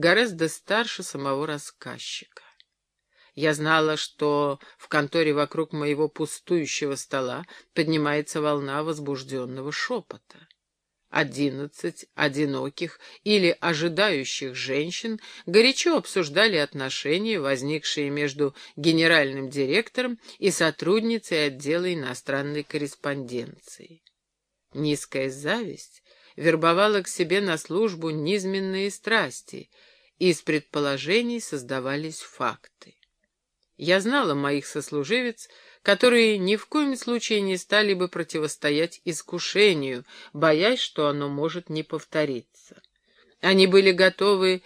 гораздо старше самого рассказчика. Я знала, что в конторе вокруг моего пустующего стола поднимается волна возбужденного шепота. Одиннадцать одиноких или ожидающих женщин горячо обсуждали отношения, возникшие между генеральным директором и сотрудницей отдела иностранной корреспонденции. Низкая зависть вербовала к себе на службу низменные страсти, из предположений создавались факты. Я знала моих сослуживец, которые ни в коем случае не стали бы противостоять искушению, боясь, что оно может не повториться. Они были готовы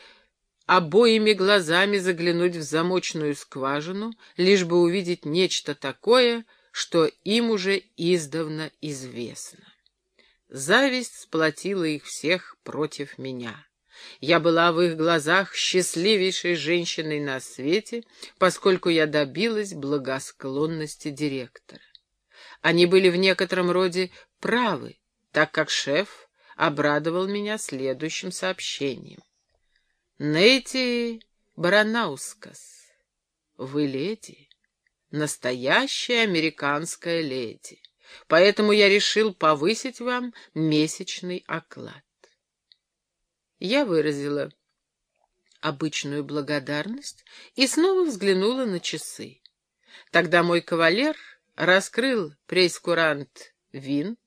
обоими глазами заглянуть в замочную скважину, лишь бы увидеть нечто такое, что им уже издавна известно. Зависть сплотила их всех против меня. Я была в их глазах счастливейшей женщиной на свете, поскольку я добилась благосклонности директора. Они были в некотором роде правы, так как шеф обрадовал меня следующим сообщением. «Нейти Баранаускас, вы леди, настоящая американская леди, поэтому я решил повысить вам месячный оклад я выразила обычную благодарность и снова взглянула на часы. Тогда мой кавалер раскрыл прейскурант вин,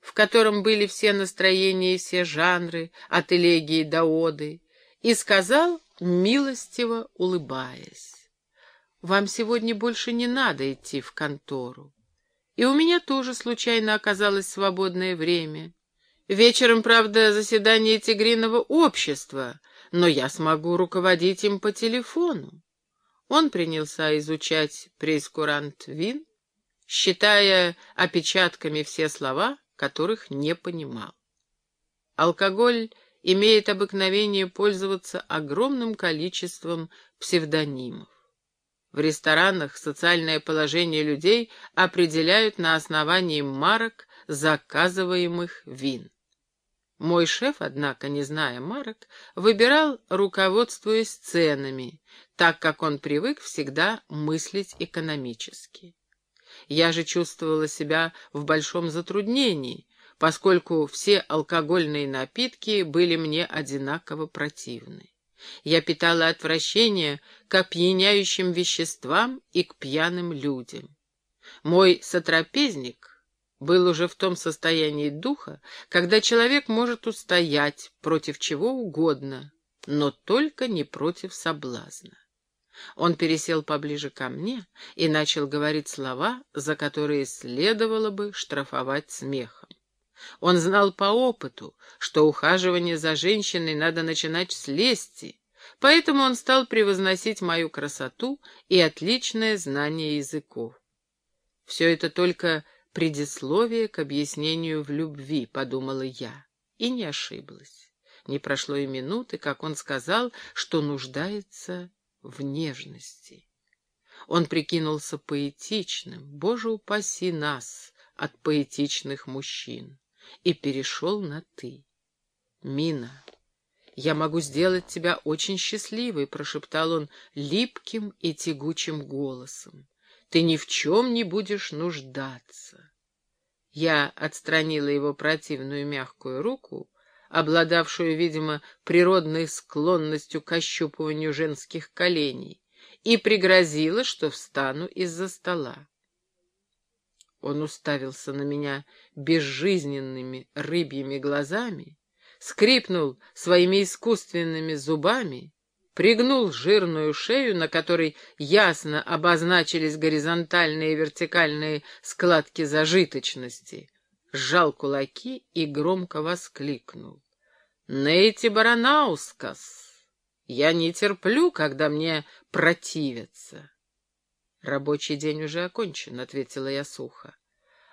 в котором были все настроения и все жанры, от элегии до оды, и сказал, милостиво улыбаясь, «Вам сегодня больше не надо идти в контору. И у меня тоже случайно оказалось свободное время. Вечером, правда, заседание тигриного общества, но я смогу руководить им по телефону. Он принялся изучать прейскурант вин, считая опечатками все слова, которых не понимал. Алкоголь имеет обыкновение пользоваться огромным количеством псевдонимов. В ресторанах социальное положение людей определяют на основании марок заказываемых вин. Мой шеф, однако, не зная марок, выбирал, руководствуясь ценами, так как он привык всегда мыслить экономически. Я же чувствовала себя в большом затруднении, поскольку все алкогольные напитки были мне одинаково противны. Я питала отвращение к опьяняющим веществам и к пьяным людям. Мой сотрапезник — был уже в том состоянии духа, когда человек может устоять против чего угодно, но только не против соблазна. Он пересел поближе ко мне и начал говорить слова, за которые следовало бы штрафовать смехом. Он знал по опыту, что ухаживание за женщиной надо начинать с лести, поэтому он стал превозносить мою красоту и отличное знание языков. Все это только предисловие к объяснению в любви, подумала я, и не ошиблась. Не прошло и минуты, как он сказал, что нуждается в нежности. Он прикинулся поэтичным, боже упаси нас от поэтичных мужчин, и перешел на «ты». «Мина, я могу сделать тебя очень счастливой», — прошептал он липким и тягучим голосом ты ни в чем не будешь нуждаться. Я отстранила его противную мягкую руку, обладавшую, видимо, природной склонностью к ощупыванию женских коленей, и пригрозила, что встану из-за стола. Он уставился на меня безжизненными рыбьими глазами, скрипнул своими искусственными зубами пригнул жирную шею, на которой ясно обозначились горизонтальные и вертикальные складки зажиточности, сжал кулаки и громко воскликнул. «Нейти Баранаускас! Я не терплю, когда мне противятся!» «Рабочий день уже окончен», — ответила я сухо.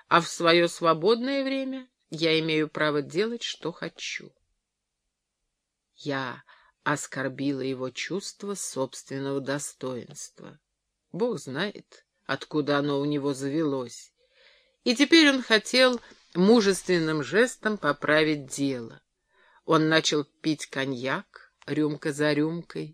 «А в свое свободное время я имею право делать, что хочу». Я оскорбило его чувство собственного достоинства. Бог знает, откуда оно у него завелось. И теперь он хотел мужественным жестом поправить дело. Он начал пить коньяк, рюмка за рюмкой,